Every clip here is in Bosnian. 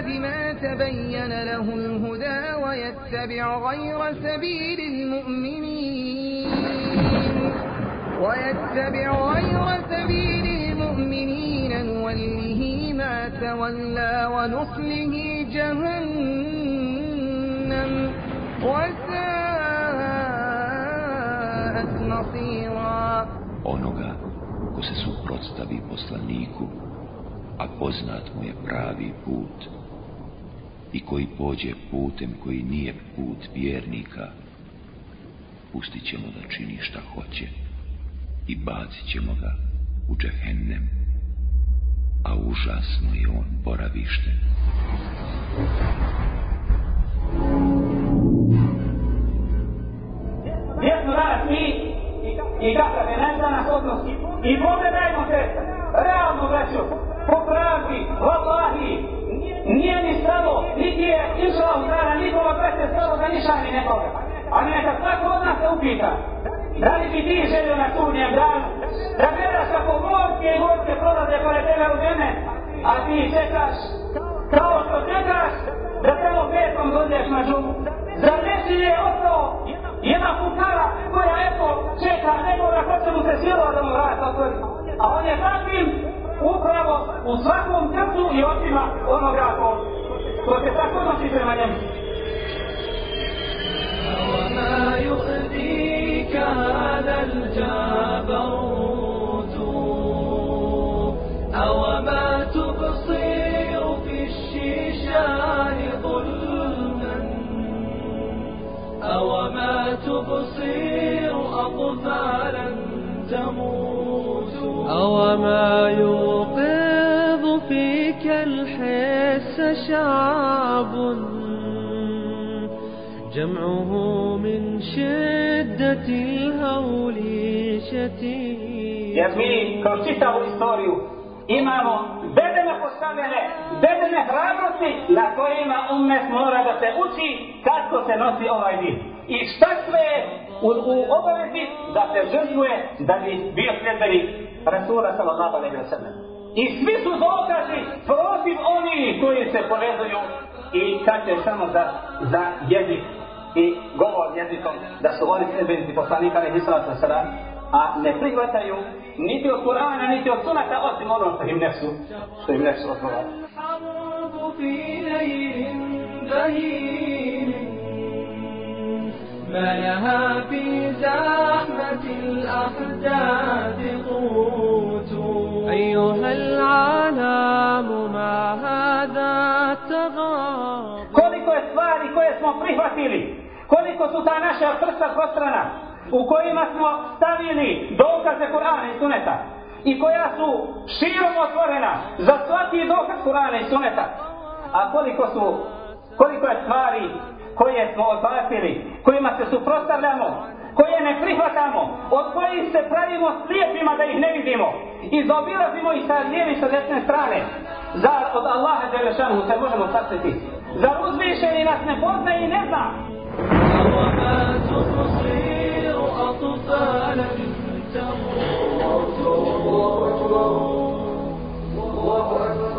بعد ما تبين له الهدى ويتبع غير سبيل المؤمنين ويتبع غير سبيل المؤمنين نوله ما تولى ونصله جهنم وساءت مصيرا onoga ko se suprotstavi poslaniku a poznat mu je pravi put. I koji pođe putem koji nije put vjernika, pustit ćemo da čini šta hoće i bacit ćemo ga u džehennem, a užasno je on boravište. Gdje smo danas mi i kakav je najdanas odnos i pogledajmo se. Realno braćo po pravdi, vallahi, nije mi stalo, niti je išla u strana nikova brate, stalo da niša ni nekoga. Ali neka svako od nas se upita, da li bi ti želio na sudnjem danu, da gledaš kako morske i morske prolaze pored tebe u žene, a ti čekaš, kao što čekaš, da tamo petom dođeš na džumu. Zar ne je ostao jedna fukara koja eto čeka nekoga ko će mu se sjelo da mu vrata otvori. A on je takvim upravo u svakom srcu i očima onoga ko, ko se tako nosi prema njemu. وما يؤذيك هذا الجبروت أوما تبصر في الشيشان ظلما أوما تبصر أطفالا تموت أوما يوقظ شعب جمعه من شدة الهول شتيت Jer mi kroz čitavu istoriju imamo bedene postavljene, bedene hrabrosti na kojima umet mora da se uči kako se nosi ovaj din. I šta sve je u, u obavezi da se žrtvuje da bi bio sljedbenik Rasula sallallahu alaihi wa sallam. I svi su dokazi protiv oni koji se povezuju i kače samo za, za jezik i govor jezikom da su oni sljedbenici poslanika alaihi sallatu sallam a ne prihvataju niti od Kur'ana, niti od sunata, osim ono što im nesu, što im nesu odgovara. الحرب في ليل بهيم ما لها في زحمة الأحداث قوت أيها العالم ما هذا التغاب Koliko je stvari koje smo prihvatili, koliko su ta naša prsta postrana, u kojima smo stavili dokaze Kur'ana i Suneta, i koja su širom otvorena za svaki dokaz Kur'ana i Suneta. A koliko su, koliko je stvari koje smo odbacili, kojima se suprostavljamo, koje ne prihvatamo, od kojih se pravimo slijepima da ih ne vidimo i zaobilazimo ih sa lijeve i sa desne strane. Zar od Allaha Đelešanu se možemo sakriti? Zar uzvišeni nas ne poznaje i ne zna? وما تبصر أطفالا تموت الله أكبر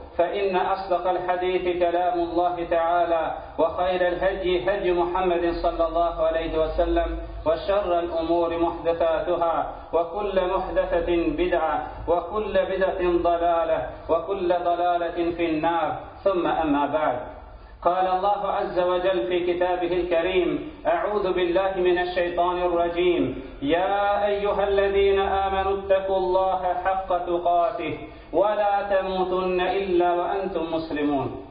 فإن أصدق الحديث كلام الله تعالى وخير الهدي هدي محمد صلى الله عليه وسلم وشر الأمور محدثاتها وكل محدثة بدعة وكل بدعة ضلالة وكل ضلالة في النار ثم أما بعد. قال الله عز وجل في كتابه الكريم أعوذ بالله من الشيطان الرجيم. يا أيها الذين آمنوا اتقوا الله حق تقاته ولا تموتن إلا وأنتم مسلمون.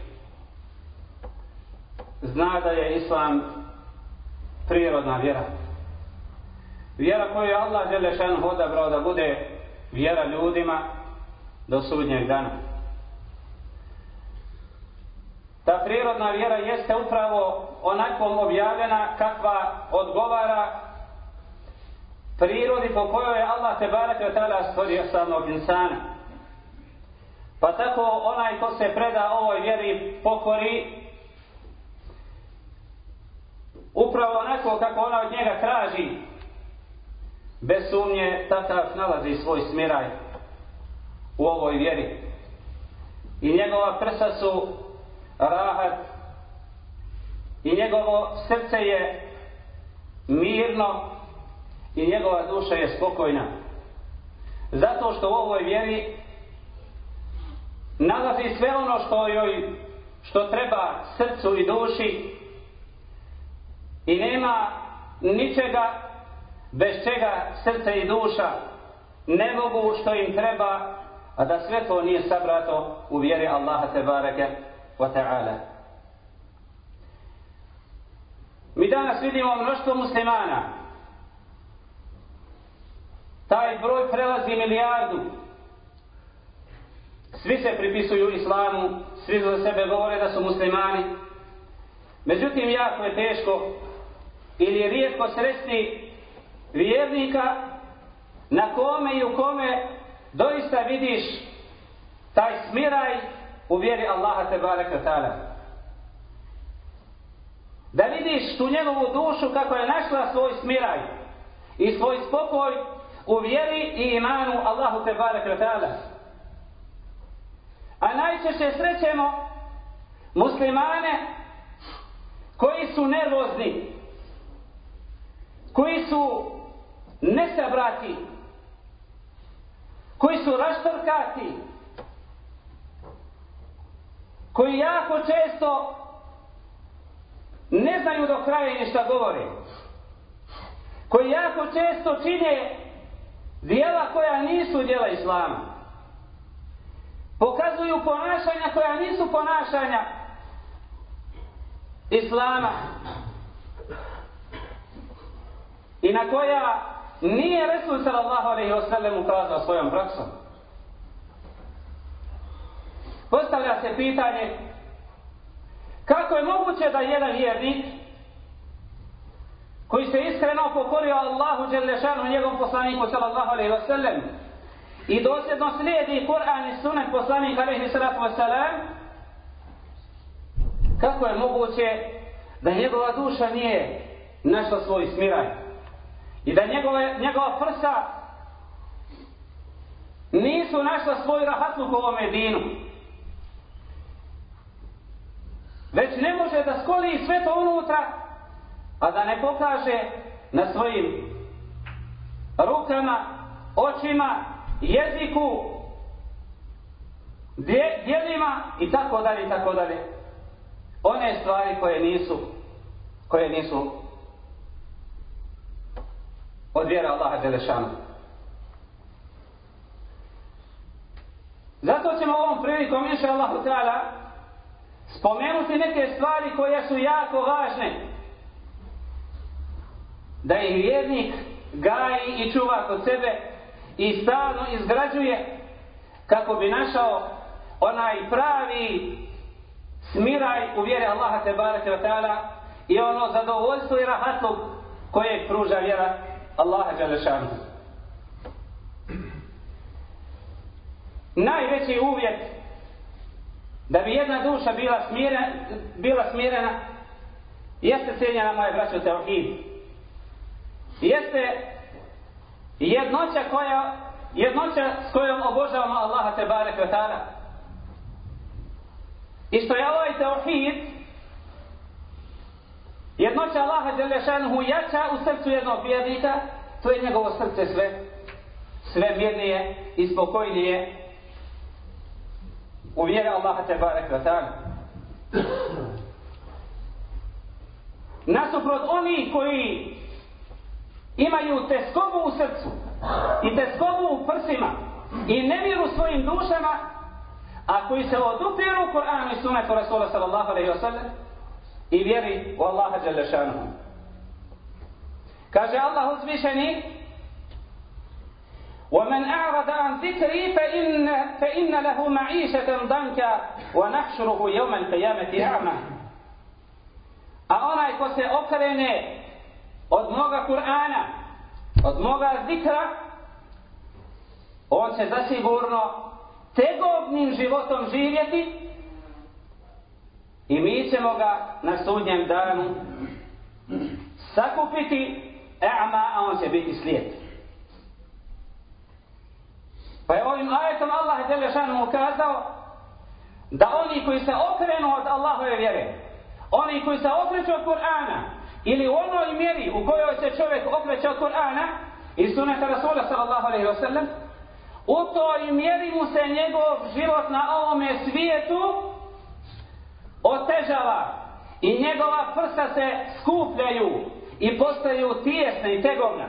zna da je islam prirodna vjera. Vjera koju je Allah Đelešan odabrao da bude vjera ljudima do sudnjeg dana. Ta prirodna vjera jeste upravo onakvom objavljena kakva odgovara prirodi po kojoj je Allah te barake od tada stvorio samog insana. Pa tako onaj ko se preda ovoj vjeri pokori upravo onako kako ona od njega traži. Bez sumnje takav nalazi svoj smiraj u ovoj vjeri. I njegova prsa su rahat. I njegovo srce je mirno. I njegova duša je spokojna. Zato što u ovoj vjeri nalazi sve ono što joj što treba srcu i duši i nema ničega bez čega srce i duša ne mogu što im treba a da sve to nije sabrato u vjeri Allaha te bareke wa ta'ala. Mi danas vidimo mnoštvo muslimana. Taj broj prelazi milijardu. Svi se pripisuju islamu svi za sebe govore da su muslimani. Međutim jako je teško ili rijetko sresti vjernika na kome i u kome doista vidiš taj smiraj u vjeri Allaha te baraka ta'ala. Da vidiš tu njegovu dušu kako je našla svoj smiraj i svoj spokoj u vjeri i imanu Allahu te baraka ta'ala. A najčešće srećemo muslimane koji su nervozni, koji su nesabrati, koji su raštrkati, koji jako često ne znaju do kraja ni šta govore, koji jako često čine dijela koja nisu dijela Islama, pokazuju ponašanja koja nisu ponašanja Islama, i na koja nije Resul sallallahu alaihi wa sallam ukazao svojom praksom. Postavlja se pitanje kako je moguće da jedan vjernik koji se iskreno pokorio Allahu Đelešanu njegovom poslaniku sallallahu alaihi wa sallam i dosljedno slijedi Kur'an i sunet poslanika alaihi sallatu wasallam kako je moguće da njegova duša nije našla svoj smiraj i da njegove, njegova prsa nisu našla svoj rahatluk u ovom dinu. Već ne može da skoli sve to unutra, a da ne pokaže na svojim rukama, očima, jeziku, dijelima djelima i tako dalje i tako dalje. One stvari koje nisu koje nisu od vjera Allaha Đelešanu. Zato ćemo ovom prilikom, inša Allahu Teala, spomenuti neke stvari koje su jako važne. Da ih vjernik gaji i čuva kod sebe i stalno izgrađuje kako bi našao onaj pravi smiraj u vjere Allaha te Teala ta'ala i ono zadovoljstvo i rahatluk koje pruža vjera Allaha Đalešanu. Najveći uvjet da bi jedna duša bila smirena, bila smirena jeste cijenjena moje braće Teohid. Jeste jednoća koja jednoća s kojom obožavamo Allaha te barek ve. I što je ovaj Teohid jednoća Allaha Đelešanuhu jača u srcu jednog vjernika, to je njegovo srce sve, sve mirnije i spokojnije u vjera Allaha te Vatana. Nasuprot oni koji imaju teskobu u srcu i teskobu u prsima i nemiru svojim dušama, a koji se odupiru Kur'anu i sunetu Rasula sallallahu alaihi wa sallam, i vjeri u Allaha dželle šanuhu. Kaže Allah uzvišeni ومن أعرض عن ذكري فإن, فإن له معيشة ضنكا ونحشره يوم القيامة أعمى A onaj ko se okrene od moga Kur'ana, od moga zikra, on će zasigurno tegobnim životom živjeti I mi ćemo ga na sudnjem danu sakupiti e'ma, a on će biti slijep. Pa je ovim ajetom Allah Đelešanu ukazao da oni koji se okrenu od Allahove vjere, oni koji se okreću od Kur'ana, ili u onoj mjeri u kojoj se čovjek okreće od Kur'ana i suneta Rasula sallallahu alaihi wa sallam, u toj mjeri mu se njegov život na ovome svijetu otežava i njegova prsa se skupljaju i postaju tijesne i tegovna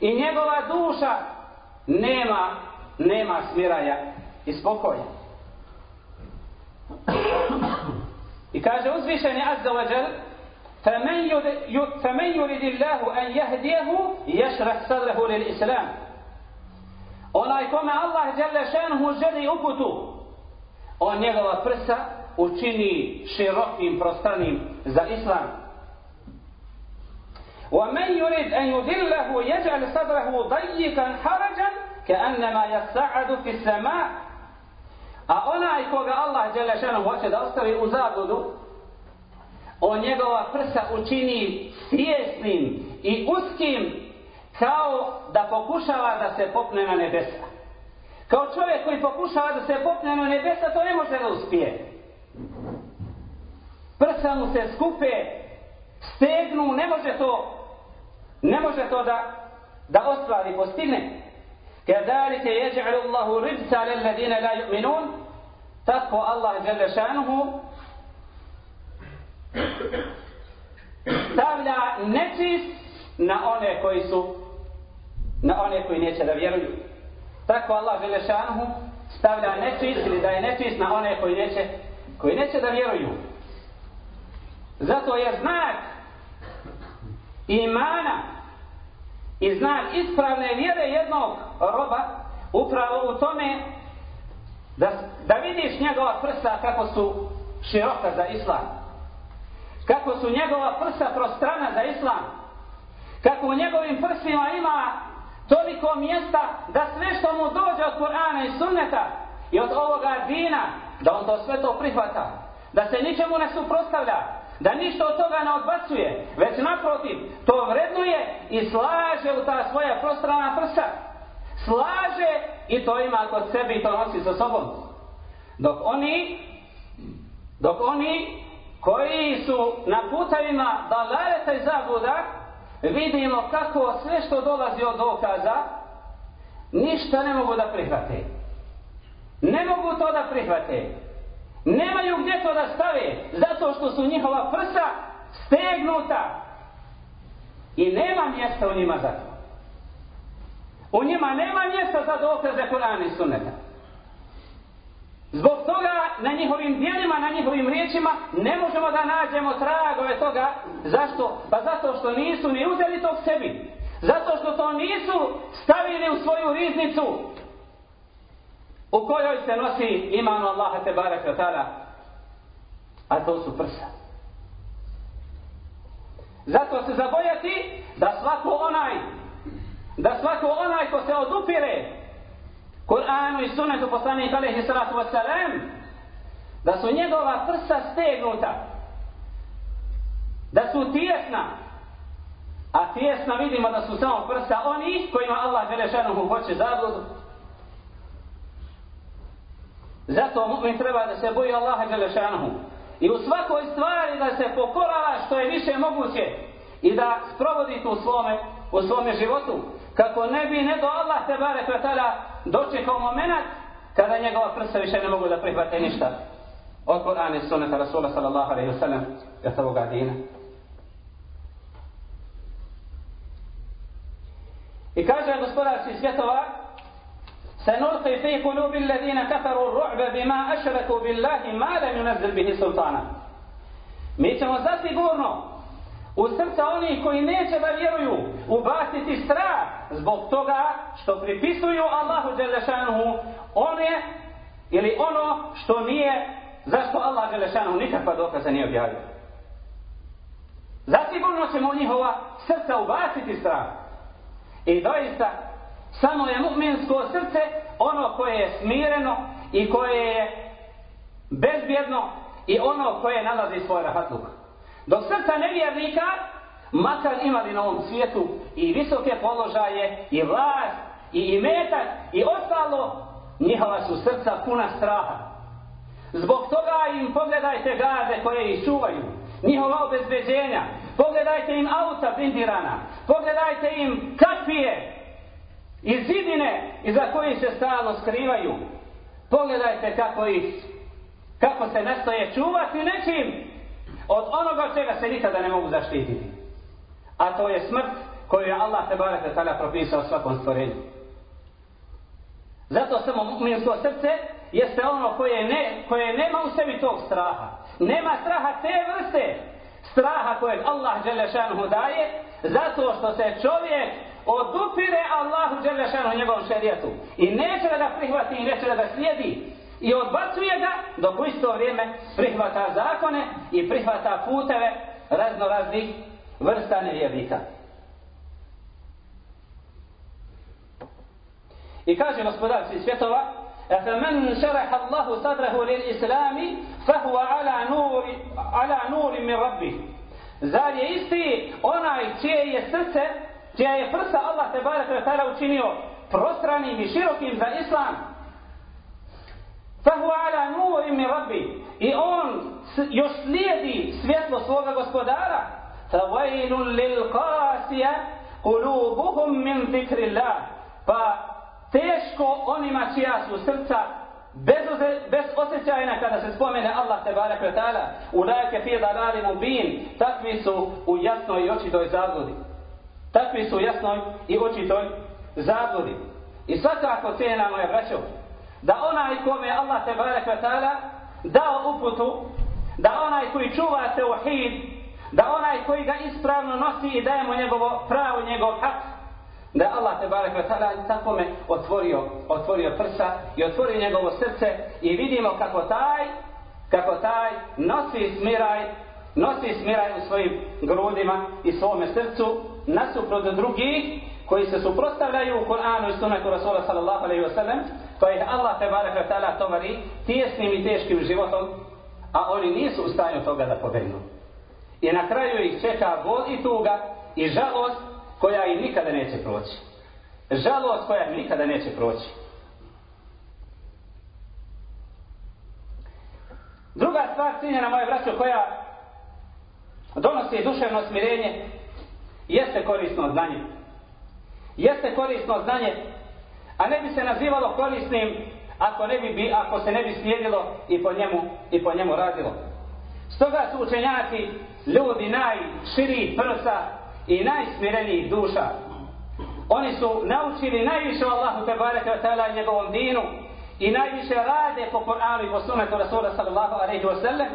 i njegova duša nema nema smiraja i spokoja i kaže uzvišeni azza wa jal فمن يريد الله أن يهديه يشرح صدره للإسلام onaj kome Allah žele šanhu želi uputu on njegova prsa učini širokim prostranim za islam. ومن يريد أن يذله يجعل صدره ضيقا حرجا كأنما يصعد في السماء A onaj koga Allah Đelešanu hoće da ostavi u zabludu, on njegova prsa učini svjesnim i uskim kao da pokušava da se popne na nebesa. Kao čovjek koji pokušava da se popne na nebesa, to ne može da uspije prsa mu se skupe, stegnu, ne može to, ne može to da, da ostvari, postigne. Kedalike jeđa'lu Allahu rizca lelladine la yu'minun, tako Allah žele šanuhu stavlja nečist na one koji su na one koji neće da vjeruju. Tako Allah žele šanuhu stavlja nečist ili da je nečist na one koji neće koji neće da vjeruju. Zato je znak imana i znak ispravne vjere jednog roba upravo u tome da, da vidiš njegova prsa kako su široka za islam. Kako su njegova prsa prostrana za islam. Kako u njegovim prsima ima toliko mjesta da sve što mu dođe od Kur'ana i sunneta i od ovoga dina, da on to sve to prihvata. Da se ničemu ne suprostavlja da ništa od toga ne odbacuje, već naprotiv, to vrednuje i slaže u ta svoja prostrana prsa. Slaže i to ima kod sebe i to nosi sa sobom. Dok oni, dok oni koji su na putavima dalareta i zabuda, vidimo kako sve što dolazi od dokaza, ništa ne mogu da prihvate. Ne mogu to da prihvate. Nemaju gdje to da stave, zato što su njihova prsa stegnuta. I nema mjesta u njima za to. U njima nema mjesta za dokaze Kur'ana i Sunneta. Zbog toga na njihovim dijelima, na njihovim riječima ne možemo da nađemo tragove toga. Zašto? Pa zato što nisu ni uzeli to sebi. Zato što to nisu stavili u svoju riznicu u kojoj se nosi iman Allaha te barek ta'ala. A to su prsa. Zato se zabojati da svako onaj da svako onaj ko se odupire Kur'anu i sunetu poslanika alaihi salatu wassalam da su njegova prsa stegnuta da su tijesna a tijesna vidimo da su samo prsa oni kojima Allah Đelešanuhu hoće zabludu zato mu'min treba da se boji Allaha Đelešanuhu i u svakoj stvari da se pokorava što je više moguće i da sprovodi to u svome, u svome životu kako ne bi ne do Allah te bare kvetala dočekao moment kada njegova prsa više ne mogu da prihvate ništa od Kur'ana i sunnata Rasula sallallahu alaihi wa sallam i toga dina. I kaže gospodarski svjetova سنلقي في قلوب الذين كفروا الرعب بما أشركوا بالله ما لم ينزل به سلطانا Mi ćemo zasigurno u srca onih koji neće da vjeruju ubaciti strah zbog toga što pripisuju Allahu Đelešanuhu one ili ono što nije zašto Allah Đelešanuhu nikakva dokaza nije objavio. Zasigurno ćemo u njihova srca ubaciti strah. I doista samo je mu'minsko srce ono koje je smireno i koje je bezbjedno i ono koje nalazi svoj rahatluk. Dok srca nevjernika, makar imali na ovom svijetu i visoke položaje, i vlast, i imetak, i ostalo, njihova su srca puna straha. Zbog toga im pogledajte gaze koje ih čuvaju, njihova obezbeđenja, pogledajte im auta blindirana, pogledajte im kapije i zidine iza kojih se stalno skrivaju. Pogledajte kako ih, kako se nastoje čuvati nečim, od onoga čega se nikada ne mogu zaštititi. A to je smrt koju je Allah te barek tada propisao svakom stvorenju. Zato samo mu'minsko srce jeste ono koje, ne, koje nema u sebi tog straha. Nema straha te vrste straha kojeg Allah Đelešanuhu daje zato što se čovjek odupire Allahu Đelešanuhu njegovom šerijetu i neće da ga prihvati i neće da ga slijedi i odbacuje ga dok u isto vrijeme prihvata zakone i prihvata puteve razno raznih vrsta nevjernika. I kaže gospodarci svjetova فمن شرح الله صدره للإسلام فهو على نور على نور من ربه Zar je isti onaj čije je srce, čija je prsa Allah te barek tada učinio prostranim i širokim za islam, fahu ala nurim mi rabbi, i on još slijedi svjetlo svoga gospodara, fawailu lil qasija kulubuhum min zikrillah, pa teško onima čija su srca bez, bez osjećajna kada se spomene Allah te barek tada, u fi dalali mubin, takvi su u jasnoj i očitoj zagludi takvi su jasnoj i očitoj zabludi. I svakako cijena moja braćo da onaj kome Allah te barek taala dao uputu da onaj koji čuva tauhid da onaj koji ga ispravno nosi i daje mu njegovo pravo njegov hak da Allah te barek ve taala tako me otvorio otvorio prsa i otvorio njegovo srce i vidimo kako taj kako taj nosi smiraj nosi smiraj u svojim grudima i svome srcu nasuprot drugih koji se suprotstavljaju u Kur'anu i sunnetu Rasula sallallahu alaihi wasallam pa ih Allah te barek ve taala tovari tijesnim i teškim životom a oni nisu u stanju toga da pobegnu. I na kraju ih čeka bol i tuga i žalost koja im nikada neće proći. Žalost koja im nikada neće proći. Druga stvar cijenjena moje braćo koja donosi duševno smirenje jeste korisno znanje. Jeste korisno znanje, a ne bi se nazivalo korisnim ako, ne bi, ako se ne bi slijedilo i po njemu, i po njemu radilo. Stoga su učenjaci ljudi najširiji prsa i najsmirenijih duša. Oni su naučili najviše Allahu te bareke ta'ala i njegovom dinu i najviše rade po Kur'anu i po sunnetu Rasula sallallahu alejhi ve sellem.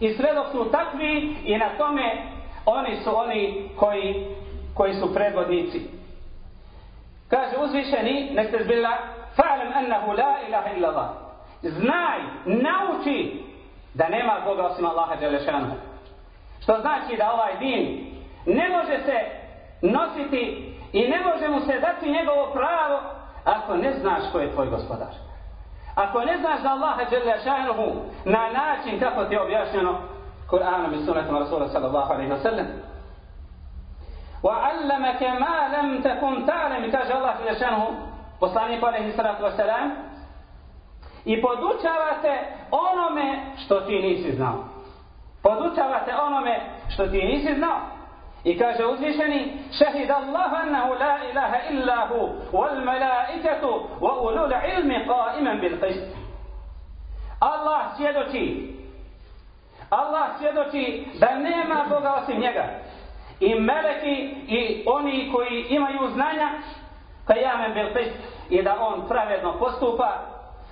I sve dok su takvi i na tome oni su oni koji, koji su predvodnici. Kaže uzvišeni, nek se zbila, fa'alam annahu la ilaha illa Allah. Znaj, nauči da nema Boga osim Allaha Đelešanu. Što znači da ovaj din ne može se nositi i ne može mu se dati njegovo pravo ako ne znaš ko je tvoj gospodar. Ako ne znaš da Allaha Đelešanu na način kako ti je objašnjeno Kur'anom i sunetom Rasula sallallahu alaihi wa sallam. وعلمك ما لم تكن تعلم kaže Allah Đelešanu poslanik alaihi salatu wa salam i podučavate onome što ti nisi znao. Podučavate onome što ti nisi znao. I kaže uzvišeni, šehid Allah annahu la ilaha illa hu, wal malaikatu, wa ulul ilmi qaiman bil qist. Allah svjedoči, Allah svjedoči da nema Boga osim njega. I meleki i oni koji imaju znanja, qayaman bil qist, i da on pravedno postupa,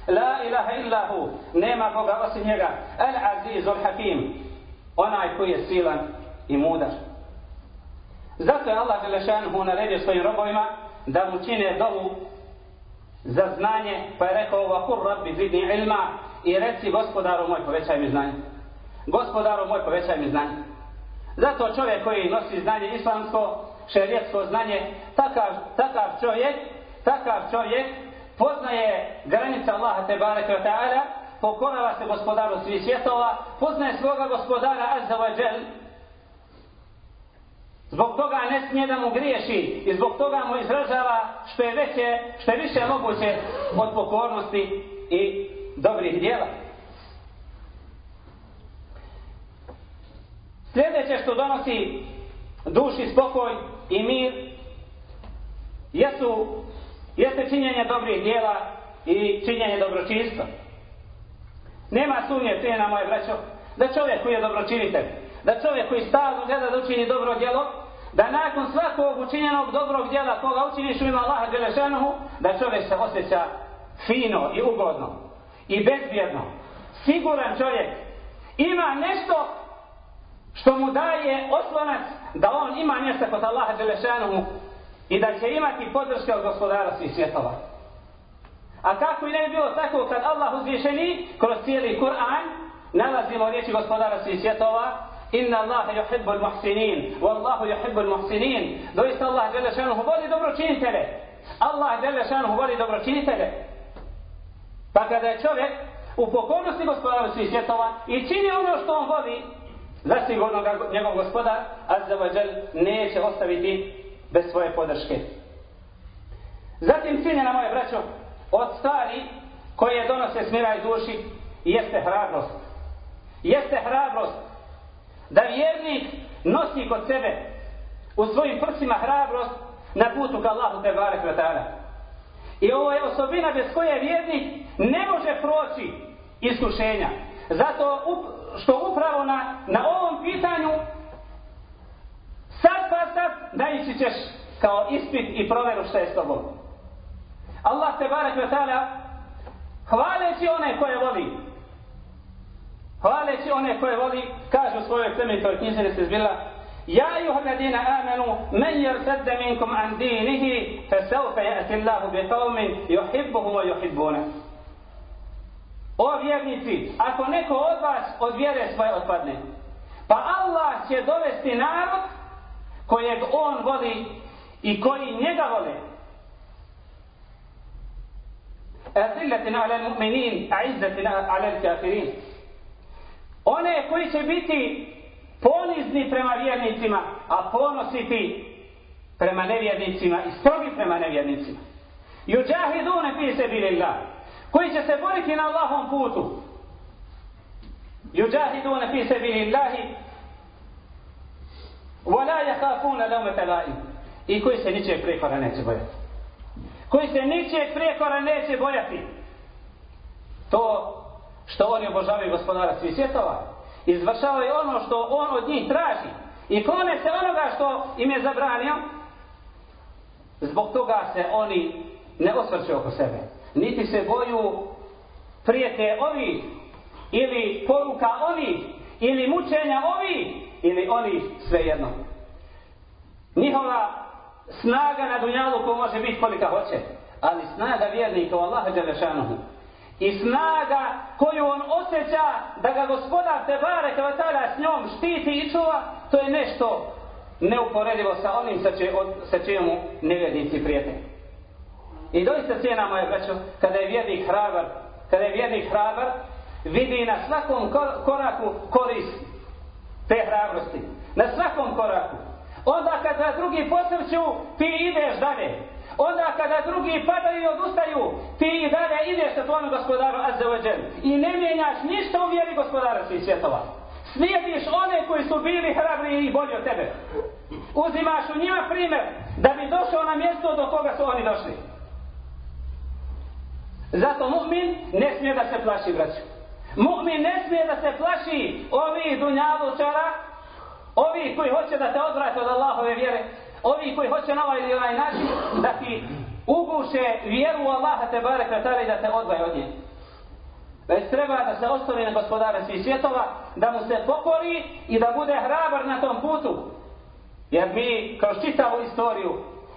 La ilaha illahu, nema Boga osim njega. El azizul hakim, onaj koji je silan i mudar. Zato je Allah Đelešanhu naredio svojim robovima da mu čine dovu za znanje, pa je rekao vakur rabbi zidni ilma i reci gospodaru moj povećaj mi znanje. Gospodaru moj povećaj mi znanje. Zato čovjek koji nosi znanje islamsko, šerijetsko znanje, takav, takav čovjek, takav čovjek poznaje granice Allaha te bareke ve taala, pokorava se gospodaru svih svjetova, poznaje svoga gospodara azza wa džel. Zbog toga ne smije da mu griješi i zbog toga mu izražava što je veće, što je više moguće od pokornosti i dobrih djela. Sljedeće što donosi duši spokoj i mir jesu jeste činjenje dobrih dijela i činjenje dobročinstva. Nema sumnje, cijena moje braćo, da čovjek koji je dobročinitelj, da čovjek koji stalno gleda da učini dobro djelo, da nakon svakog učinjenog dobrog djela koga učiniš u ima Allaha Đelešanuhu, da čovjek se osjeća fino i ugodno i bezbjedno. Siguran čovjek ima nešto što mu daje oslonac da on ima mjesta kod Allaha Đelešanuhu i da će imati podrške od gospodara svih svjetova. A kako i ne bi bilo tako kad Allah uzvišeni kroz cijeli Kur'an nalazimo riječi gospodara svih svjetova Inna Allahe yuhibbu al-muhsinin Wallahu yuhibbu al-muhsinin Doista Allah žele šanuhu voli dobročinitelje. Allah žele šanuhu voli dobročinitelje. Pa kada je čovjek u pokornosti gospodara svih svjetova i čini ono što on voli zasigurno ga njegov gospodar Azza wa Jal neće ostaviti bez svoje podrške. Zatim, cijenjena moje braćo, od stvari koje donose smiraj duši, jeste hrabrost. Jeste hrabrost da vjernik nosi kod sebe u svojim prsima hrabrost na putu ka Allahu te barek ta'ala. I ovo je osobina bez koje vjernik ne može proći iskušenja. Zato up, što upravo na, na ovom pitanju Sad pa sad naići ćeš kao ispit i proveru što je s tobom. Allah te barek ve ta'ala hvaleći one koje voli hvaleći one koje voli kaže u svojoj plemenitoj knjižnici se zbila Ja ayuha alladina amanu man yartadda minkum an dinihi fasawfa ya'ti Allahu bi qaumin yuhibbuhum wa yuhibbuna O vjernici, ako neko od vas od vjere svoje odpadne, pa Allah će dovesti narod kojeg on voli i koji njega vole. Azillatin ala mu'minin, a izzatin ala kafirin. One koji će biti ponizni prema vjernicima, a ponositi prema nevjernicima i strogi prema nevjernicima. Juđahidune fi sebilillah koji će se boriti na Allahom putu. Juđahidune fi se bilillahi, وَلَا يَحَافُونَ لَوْمَ تَلَائِمْ I koji se ničeg prekora neće bojati. Koji se ničeg prekora neće bojati. To što oni obožavaju gospodara svih svjetova. Izvršavaju ono što on od njih traži. I klone se onoga što im je zabranio. Zbog toga se oni ne osvrću oko sebe. Niti se boju prijete ovi ili poruka ovi ili mučenja ovi ili oni svejedno. Njihova snaga na dunjalu ko može biti kolika hoće, ali snaga vjernika u Allaha Đelešanuhu i snaga koju on osjeća da ga gospodar Tebare Kvatala s njom štiti i čuva, to je nešto neuporedivo sa onim sa, če, od, sa čemu nevjernici prijete. I doista cijena moja braćo, kada je vjernik hrabar, kada je vjernik hrabar, vidi na svakom koraku korist te hrabrosti. Na svakom koraku. Onda kada drugi posrću, ti ideš dalje. Onda kada drugi padaju i odustaju, ti i dalje ideš sa tvojom gospodaru Azzeođer. I ne mijenjaš ništa u vjeri gospodara svih svjetova. Slijediš one koji su bili hrabri i bolji od tebe. Uzimaš u njima primjer da bi došao na mjesto do koga su oni došli. Zato mu'min ne smije da se plaši, braću. Mu'min ne smije da se plaši ovi dunjalučara, ovi koji hoće da te odvrate od Allahove vjere, ovi koji hoće na ovaj ili onaj način da ti uguše vjeru u Allaha te barek i da te odvaje od nje. Već treba da se ostavi na gospodara svih svjetova, da mu se pokori i da bude hrabar na tom putu. Jer mi kroz čitavu istoriju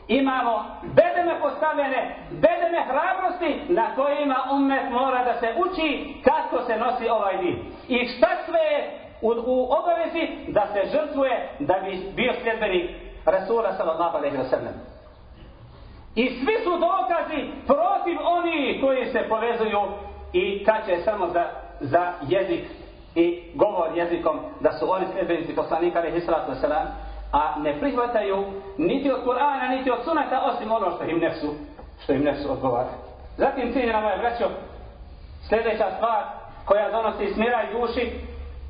imamo bedeme postavljene, bedeme hrabrosti na kojima umet mora da se uči kako se nosi ovaj din. I šta sve je u, u obavezi da se žrtvuje da bi bio sljedbenik Rasula sallallahu alaihi wa sallam. I svi su dokazi protiv oni koji se povezuju i kače samo za, za jezik i govor jezikom da su oni sljedbenici poslanika alaihi sallatu wa sallam a ne prihvataju niti od Kur'ana, niti od sunata, osim ono što im nefsu, što im nefsu odgovara. Zatim ciljena moja braćo, sljedeća stvar koja donosi smiraj duši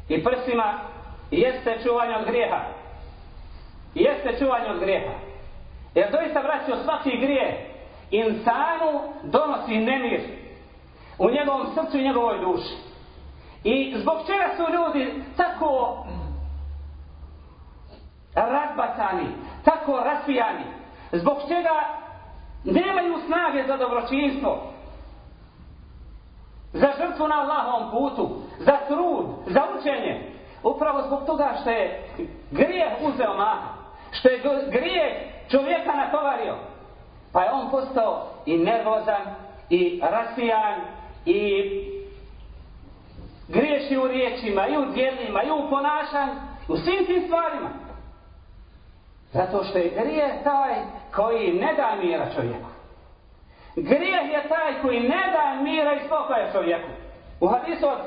i prsima jeste čuvanje od grijeha. Jeste čuvanje od grijeha. Jer doista braćo svaki grije insanu donosi nemir u njegovom srcu i njegovoj duši. I zbog čega su ljudi tako razbacani, tako rasvijani, zbog čega nemaju snage za dobročinstvo, za žrtvu na Allahovom putu, za trud, za učenje. Upravo zbog toga što je grijeh uzeo maha, što je grijeh čovjeka natovario, pa je on postao i nervozan, i rasijan, i griješi u riječima, i u djelima, i u ponašanju, u svim tim stvarima. Zato što je grijeh taj koji ne da mira čovjeku. Grijeh je taj koji ne da mira i spokoja čovjeku. U hadisu od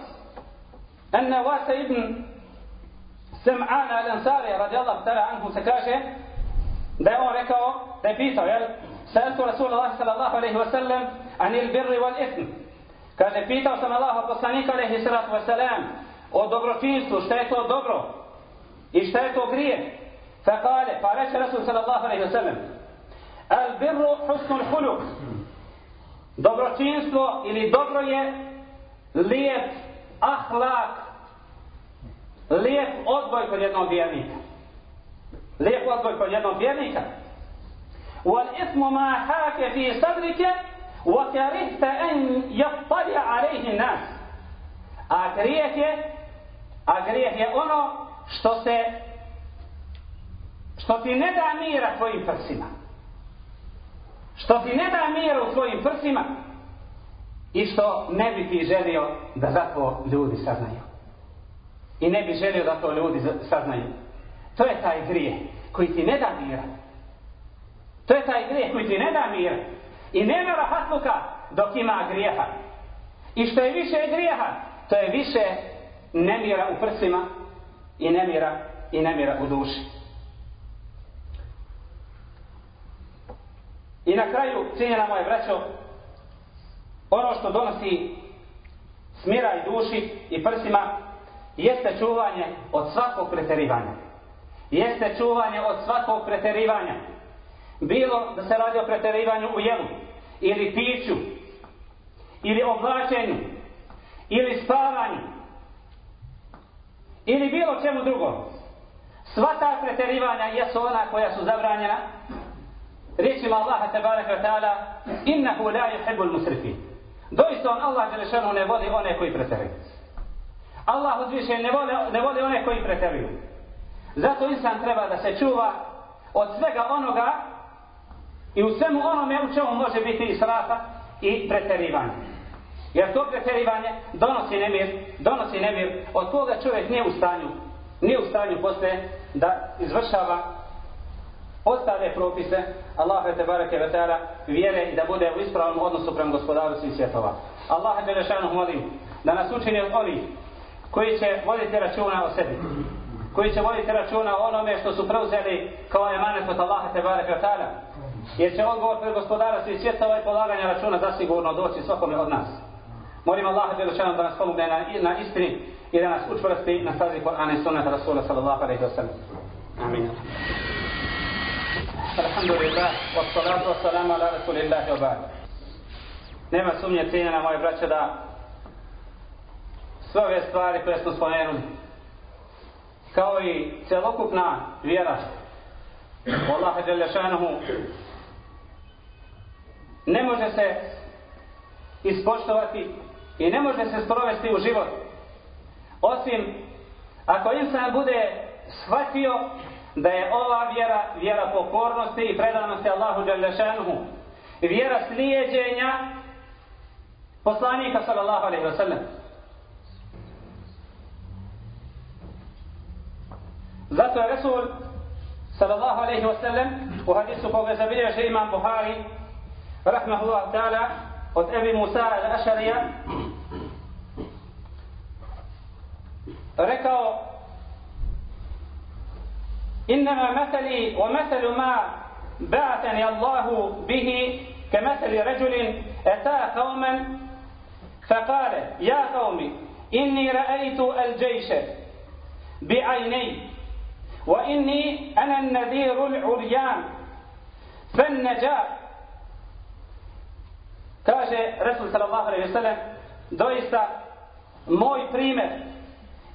Anna Wasa ibn Sam'ana al-Ansari radijallahu ta'ala anhu se kaže da je on rekao, da je pitao, jel? Sa'altu Rasulullah sallallahu alaihi wa sallam anil birri wal ithm. Kaže, pitao sam Allaha poslanika alaihi sallatu wa sallam o dobročinstvu, šta je to dobro i šta je to grije. فقال قال رسول صلى الله عليه وسلم البر حسن الخلق dobročinstvo ili dobro je lijep ahlak lijep odboj kod jednog vjernika lijep odboj kod jednog vjernika والإثم ما حاك في صدرك وكرهت أن يطلع عليه الناس a grijeh je a grijeh je ono što se što ti ne da mira tvojim prsima. Što ti ne da mira u tvojim prsima i što ne bi ti želio da za to ljudi saznaju. I ne bi želio da to ljudi saznaju. To je taj grije koji ti ne da mira. To je taj grije koji ti ne da mira. I nema rahatluka dok ima grijeha. I što je više grijeha, to je više nemira u prsima i nemira i nemira u duši. I na kraju, cijenjena moje braćo, ono što donosi smira i duši i prsima, jeste čuvanje od svakog preterivanja. jeste čuvanje od svakog preterivanja. Bilo da se radi o preterivanju u jelu, ili piću, ili oblačenju, ili spavanju, ili bilo čemu drugom. Sva ta preterivanja jesu ona koja su zabranjena riječima Allaha tabaraka wa ta'ala innahu la yuhibbul musrifin. Doista on Allah Đelešanu ne voli one koji preteruju. Allah uzviše ne voli, ne voli one koji preteruju. Zato insan treba da se čuva od svega onoga i u svemu onome u čemu može biti israfa i preterivanje. Jer to preterivanje donosi nemir, donosi nemir od koga čovjek nije u stanju, nije u stanju posle da izvršava ostale propise Allaha te bareke ve taala vjere i da bude u ispravnom odnosu prema gospodaru svih svjetova. Allah te lešanu molim da nas učini od onih koji će voditi računa o sebi koji će voditi računa o onome što su preuzeli kao emanet od Allaha te bareke ve taala jer će odgovor pred gospodara svih svjetova i polaganja računa zasigurno doći svakome od nas. Molim Allaha te lešanu da nas pomogne na, na istini i da nas učvrsti na stazi Kur'ana i sunnata Rasula sallallahu alejhi ve sellem. Amin. الحمد لله والصلاة والسلام ala rasulillahi wa وبعد Nema sumnje cijenjena moje braće da sve ove stvari koje smo spomenuli kao i celokupna vjera u Allaha Đelešanuhu ne može se ispoštovati i ne može se sprovesti u život osim ako insan bude shvatio da je ova vjera vjera pokornosti i predanosti Allahu Đalešanuhu vjera slijedjenja poslanika sallallahu alaihi wa sallam. Zato je Resul sallallahu alaihi wa sallam u hadisu koga zabilježe imam Buhari rahmahullah ta'ala od Ebi Musa al-Ašarija rekao إنما مثلي ومثل ما بعثني الله به كمثل رجل أتى قوما فقال يا قوم إني رأيت الجيش بعيني وإني أنا النذير العريان فالنجاة. Kaže Resul sallallahu alaihi wasallam doista moj primjer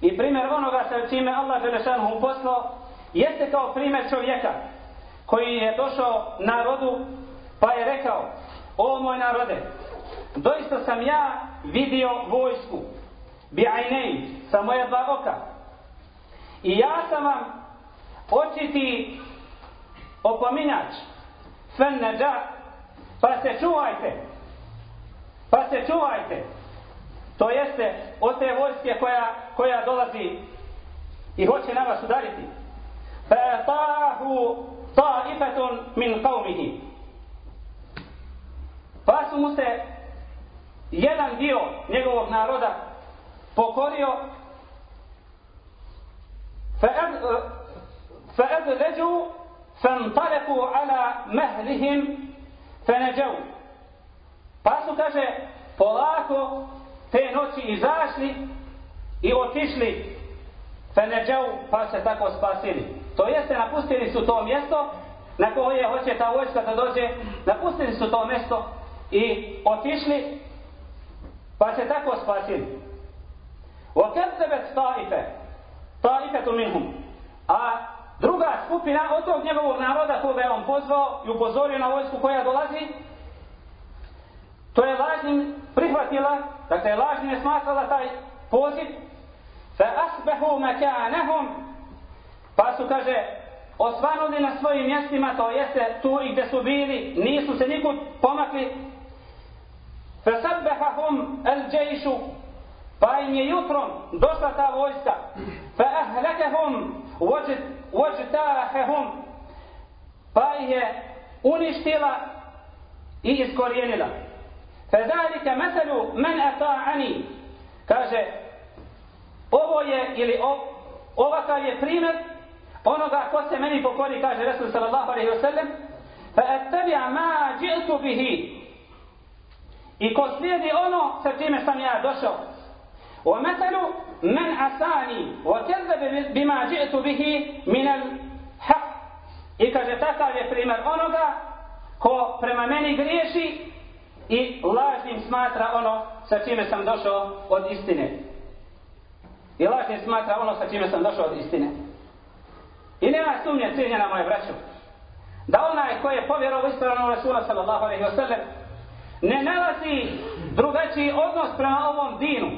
i primjer onoga sa čime Allah Želešanu poslao jeste kao primjer čovjeka koji je došao narodu pa je rekao o moj narode doista sam ja vidio vojsku bi ajnej sa moja dva oka. I ja sam vam očiti opominjač fen neđa pa se čuvajte pa se čuvajte. To jeste od te vojske koja, koja dolazi i hoće na vas udariti. فأطاعه طائفة من قومه. فأسو موسى jedan ديو njegovog نارودا pokorio. فأدلجوا فانطلقوا على مهلهم فنجوا فأسو كاže polako te noći izašli i otišli فنجوا فأسو تاكو spasili. To jeste napustili su to mjesto na koje hoće ta vojska da dođe, napustili su to mjesto i otišli pa se tako spasili. وَكَذَّبَتْ طَائِفَ طَائِفَةُ مِنْهُمْ A druga skupina od tog njegovog naroda koga je on pozvao i upozorio na vojsku koja dolazi, to je lažnim prihvatila, dakle lažnim je smatrala taj poziv, فَأَسْبَهُوا مَكَانَهُمْ Pa su, kaže, osvanuli na svojim mjestima, to jeste tu i gdje su bili, nisu se nikud pomakli. Fesabbehahum el džejšu, pa im je jutrom došla ta vojska. Fe ahlekehum vođtahehum, pa ih je uništila i iskorijenila. Fedalike meselu men ata'ani, kaže, ovo je, ili ovakav je primjer onoga ko se meni pokori, kaže Resul sallallahu alaihi wa sallam, fa ettebi'a ma ji'tu bihi. I ko slijedi ono sa čime sam ja došao. Wa metalu men asani wa kezebe bima ji'tu bihi min haq. I kaže, takav je primjer onoga ko prema meni griješi i lažnim smatra ono sa čime sam došao od istine. I lažnim smatra ono sa čime sam došao od istine. I nema sumnje, cijenjena moje braćo, da onaj koji je povjerovao ispravno Rasula sallallahu alaihi wa sallam, ne nalazi drugačiji odnos prema ovom dinu,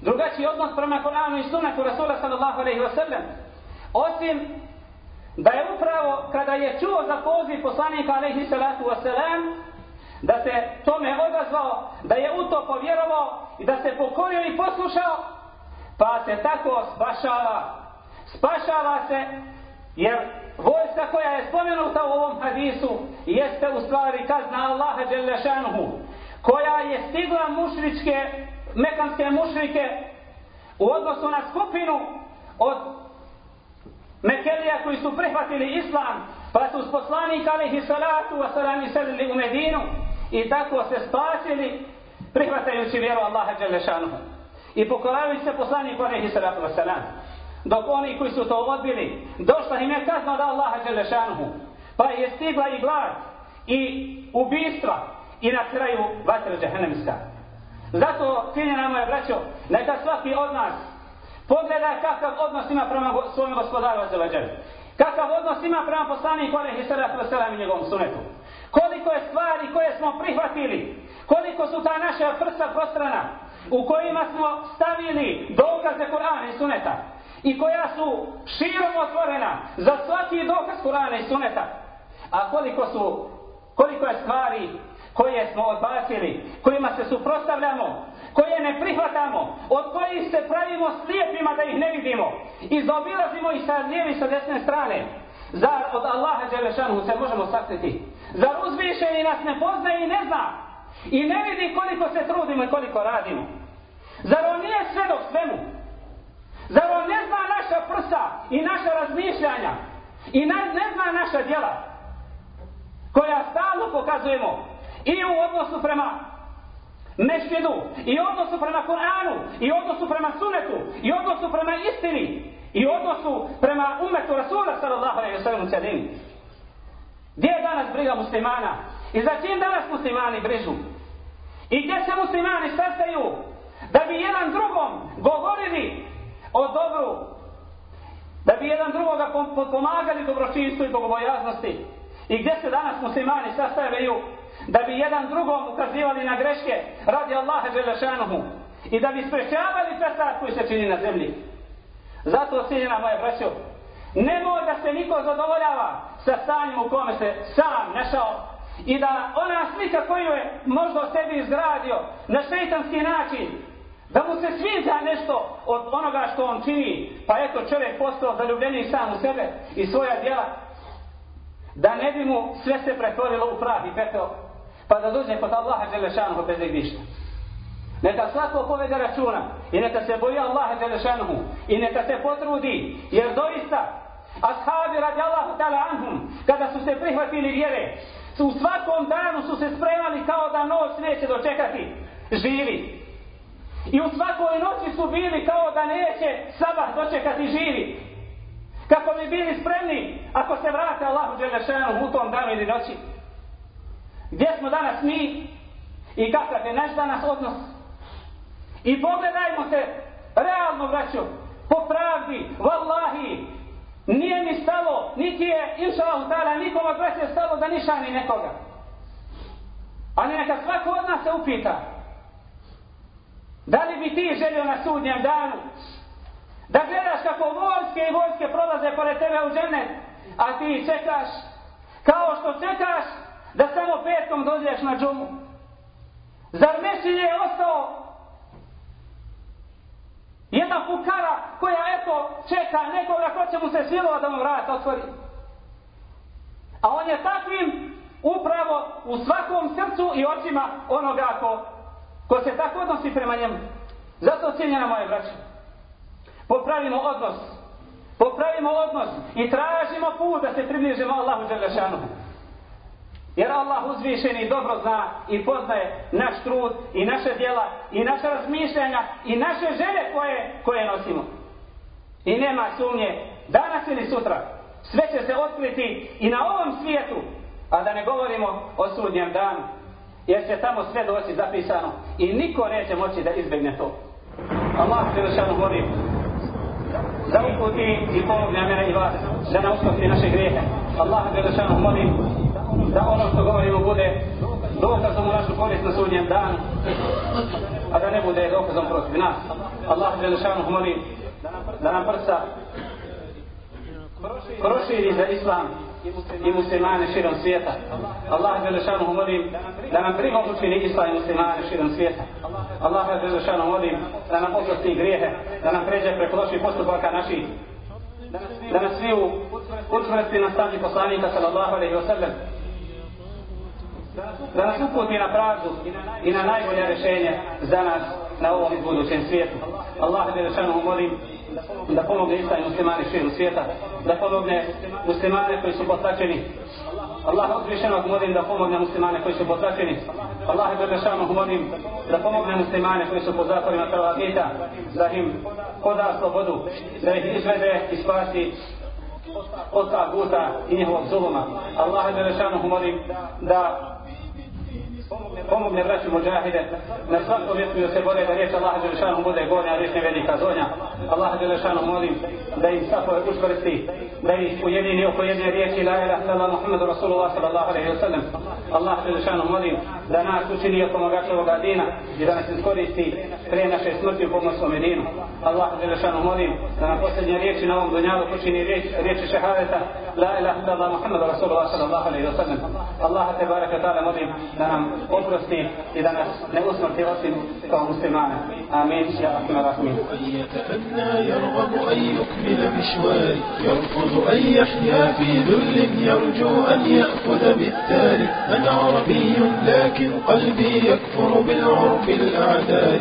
drugačiji odnos prema Koranu i sunnetu Rasula sallallahu alaihi wa sallam, osim da je upravo kada je čuo za poziv poslanika alaihi salatu wa sallam, da se tome odazvao, da je u to povjerovao i da se pokorio i poslušao, pa se tako spašava. Spašava se jer vojska koja je spomenuta u ovom hadisu jeste u stvari kazna Allaha Đelešanuhu koja je stigla mušričke, mekanske mušrike u odnosu na skupinu od Mekelija koji su prihvatili islam pa su s poslanika alihi salatu wa salam iselili u Medinu i tako se spasili prihvatajući vjeru Allaha Đelešanuhu i pokoravajući se poslaniku alihi salatu wa salam dok oni koji su to odbili došla im je kazna da Allaha Đelešanuhu pa je stigla i glad i ubistva i na kraju vatra džahenemska zato cijenjena moja braćo neka svaki od nas pogleda kakav odnos ima prema svojom gospodaru Azeleđer kakav odnos ima prema poslaniku Alehi Salatu Veselam i njegovom sunetu. Koliko je stvari koje smo prihvatili koliko su ta naša prsa prostrana u kojima smo stavili dokaze Kur'ana i suneta i koja su širom otvorena za svaki dokaz Kur'ana i Suneta. A koliko su, koliko je stvari koje smo odbacili, kojima se suprostavljamo, koje ne prihvatamo, od kojih se pravimo slijepima da ih ne vidimo i zaobilazimo ih sa lijeve i sa desne strane. Zar od Allaha Đelešanu se možemo sakriti? Zar uzvišeni nas ne poznaje i ne zna? I ne vidi koliko se trudimo i koliko radimo? Zar on nije sve dok svemu? Zar on ne zna naša prsa i naša razmišljanja i ne, ne zna naša djela koja stalno pokazujemo i u odnosu prema mešljedu i odnosu prema Kur'anu i odnosu prema sunetu i odnosu prema istini i odnosu prema umetu Rasula sallallahu alaihi wa sallam u. Gdje je danas briga muslimana? I za čim danas muslimani brižu? I gdje se muslimani sastaju da bi jedan drugom govorili o dobru, da bi jedan drugoga pomagali dobročinstvu i bogobojaznosti. I gdje se danas muslimani sastavljaju da bi jedan drugom ukazivali na greške radi Allaha Đelešanuhu i da bi sprečavali fesad koji se čini na zemlji. Zato, sinjena moja braćo, nemoj da se niko zadovoljava sa stanjem u kome se sam našao i da ona slika koju je možda sebi izgradio na šeitanski način Da mu se sviđa nešto od onoga što on čini, pa eto čovjek postao zaljubljeni sam u sebe i svoja djela, da ne bi mu sve se pretvorilo u prah i pepeo, pa da dođe kod Allaha Đelešanuhu bez ništa. Neka svako povede računa i neka se boji Allaha Đelešanuhu i neka se potrudi, jer doista ashabi radi Allahu ta'ala anhum, kada su se prihvatili vjere, su u svakom danu su se spremali kao da noć neće dočekati živi. I u svakoj noći su bili kao da neće sabah dočekati živi. Kako bi bili spremni ako se vrate Allahu Đelešanu u tom danu ili noći. Gdje smo danas mi i kakav je naš danas odnos. I pogledajmo se realno vraću po pravdi, vallahi, nije mi stalo, niti je, inša Allah, tada, nikom od vas je stalo da nišani nekoga. Ali neka svako od nas se upita, Da li bi ti želio na sudnjem danu da gledaš kako vojske i vojske prolaze pored tebe u dženet, a ti čekaš kao što čekaš da samo petkom dođeš na džumu? Zar mešilje je ostao jedna fukara koja eto čeka nekoga ko će mu se svilova da mu vrat otvori? A on je takvim upravo u svakom srcu i očima onoga ko ko se tako odnosi prema njemu. Zato cijenjena moje braće, popravimo odnos, popravimo odnos i tražimo put da se približimo Allahu Đelešanu. Jer Allah uzvišeni dobro zna i poznaje naš trud i naše djela i naše razmišljanja i naše želje koje, koje nosimo. I nema sumnje, danas ili sutra, Sve će se otkriti i na ovom svijetu, a da ne govorimo o sudnjem danu, jer će tamo sve doći zapisano i niko neće moći da izbegne to. Allah se lišanu molim da uputi i pomogne mene i vas, da ne usprosti naše grijehe. Allah se lišanu molim da ono što govorimo bude dokazom u našu korist na sudnjem danu, a da ne bude dokazom protiv nas. Allah se lišanu molim da nam prsa proširi za islam i muslimane širom svijeta. Allah je Želešanu molim da nam primom učini islam i muslimane širom svijeta. Allah je Želešanu molim da nam oprosti grijehe, da nam pređe preko loših postupaka naših, da nas svi učvrsti na stavlji poslanika sallallahu alaihi wa sallam, da nas uputi na pravdu i na najbolje rješenje za nas na ovom budućem svijetu. Allah je Želešanu molim da pomogne Islam i muslimani širom svijeta, da pomogne muslimane koji su potračeni. Allah uzvišenog molim da pomogne muslimane koji su potračeni. Allah je Bebešanog molim da pomogne muslimane koji su po zatvorima Talavita, da im poda slobodu, da ih izvede i spasi od ta guta i njihovog zuluma. Allah je molim da pomogne braću muđahide na svakom mjestu da se bore da riječ Allaha Đelešanu bude gornja, riječ ne velika zonja. Allaha Đelešanu molim da im safove učvrsti, da ih ujedini oko jedne riječi la ilaha sallam Muhammedu Rasulullah sallallahu alaihi wa sallam. Allah Đelešanu molim da nas učini oko mogačovoga dina i da nas iskoristi pre naše smrti u pomoćnom dinu. Allah Đelešanu molim da na posljednje riječi na ovom dunjalu učini riječ, riječi šehadeta la ilaha sallam Muhammedu Rasulullah sallallahu alaihi wa sallam. Allah te baraka ta'ala molim da nam oprosti i da nas ne usmrti osim kao muslimane. Amin. Ja Rahman Rahmin. يتأنى يرغب أن يكمل مشواري يرفض أن يحيا في ذل يرجو أن يأخذ بالتالي أنا عربي لكن قلبي يكفر بالعرف الأعدار